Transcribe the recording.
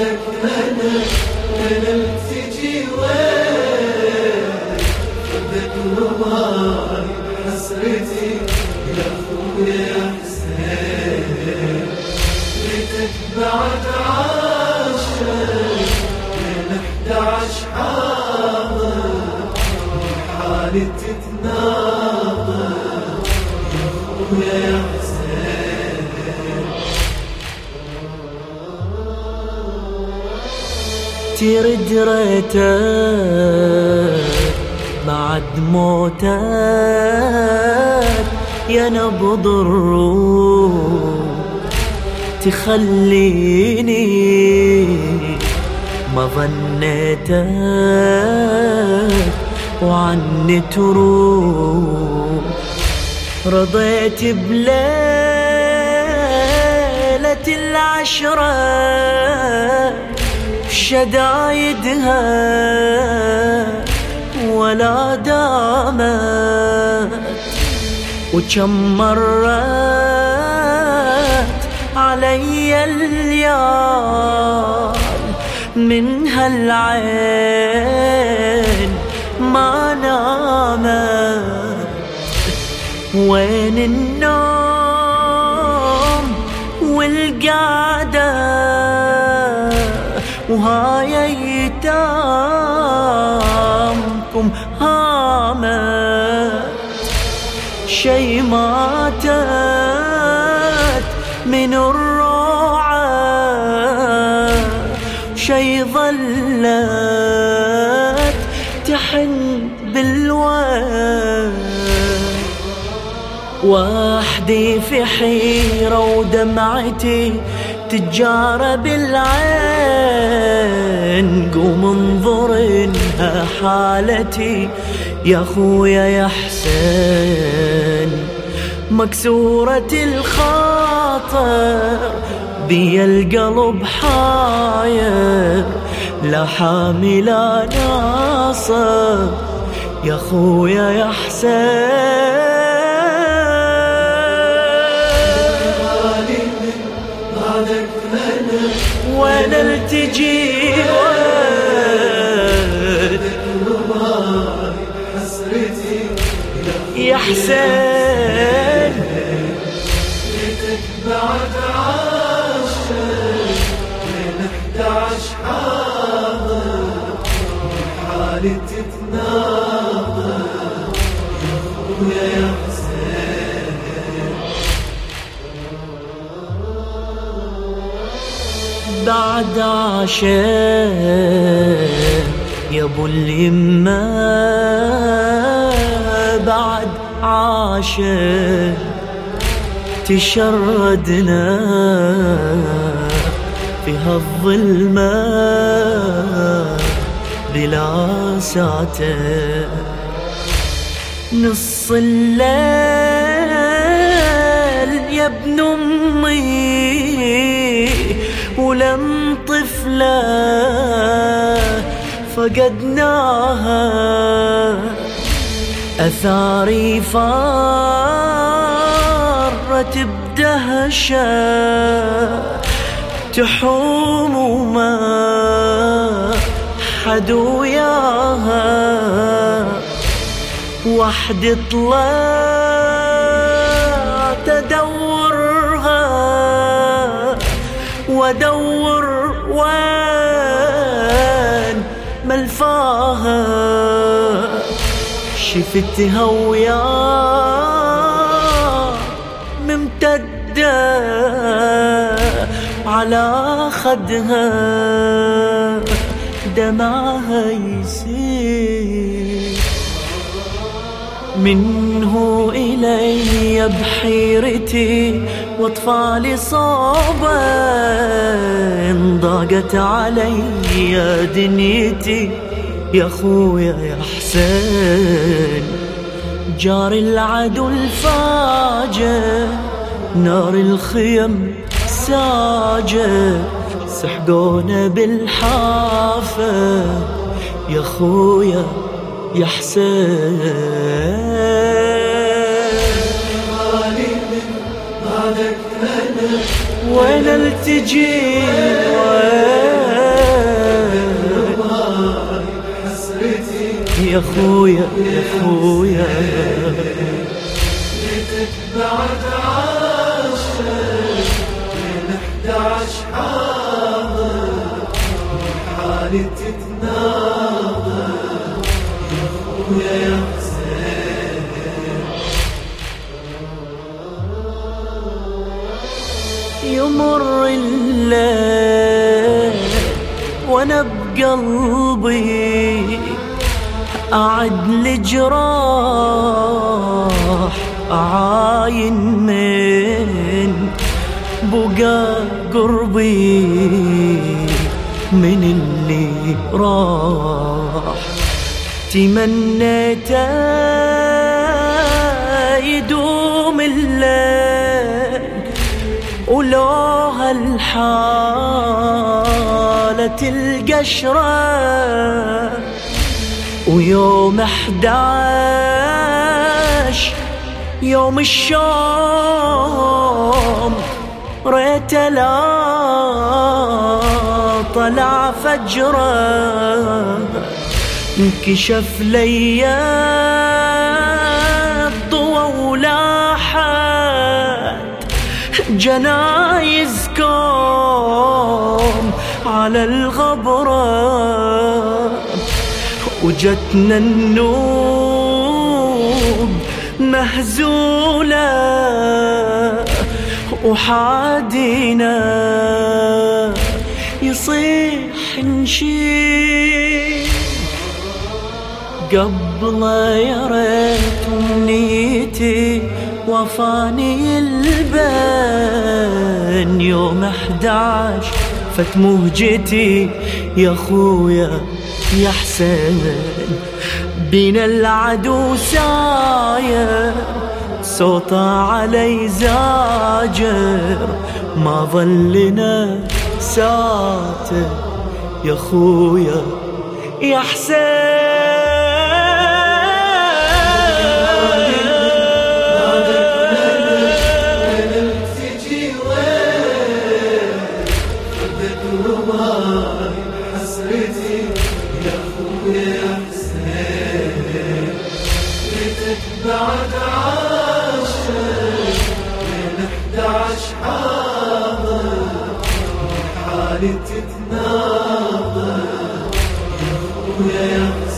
أنا وين تجي وين فدك رماي حسرتي يا اخويا يا حسين بيتك بعد عاشر من 11 حاضر حالي تتناظر يا اخويا يا ترد ريتك بعد موتك يا نبض الروح تخليني ما ظنيتك وعني تروح. رضيت بليلة العشرة شدايدها ولا دامت. وكم مرت علي الليال من هالعين ما نامت. وين النوم والقعدة؟ وهاي ايتامكم هامت شي ماتت من الروعة شي ظلت تحن بالواد وحدي في حيرة ودمعتي تجارة بالعين. قوم انظر انها حالتي؟ يا خويا يا حسين مكسورة الخاطر بي القلب حاير لا حامل ناصر. يا خويا يا حسين. وين التجي يا حسين. بيتك بعد عاشر من 11 حاضر حالي تتناظر يا خويا يا بعد عشاء يا ابو اليمة بعد عاشاء تشردنا في هالظلمة بلا ساتر نص الليل يا ابن أمي ولم طفلة فقدناها. أثاري فارت بدهشة تحوم وما حد وياها. وحدي طلعت وادور وين ملفاها شفتها ويا ممتدة على خدها. دمعها يسيل منه إلي بحيرتي واطفالي صوبا ضاقت علي دنيتي. يا خويا يا حسين جار العدو الفاجر نار الخيم ساجر سحقونا بالحافة. يا خويا يا حسين. وين التجي يا خويا يا خويا. بعد عشر من 11 حاضر حالتي يمر الليل وأنا بقلبي أعد لجراح أعاين من بقى قربي من اللي راح. تمنيت يدوم الليل ولو هالحالة القشرة. ويوم احداش يوم الشوم ريت لا طلع فجرة. انكشف لي الضوى ولاحت جنايز كوم على الغبره وجتنا النوب مهزولة وحادينا. يصيح نشيل. قبل يا ريت امنيتي وفاني البن يوم 11 فت مهجتي يا خويا يا حسين. بين العدو ساير صوته علي زاجر. ما ظلنا ساتر. يا خويا يا حسين. بعد عاشق احدى عشر حاضر حالي تتناظر يا خويا يا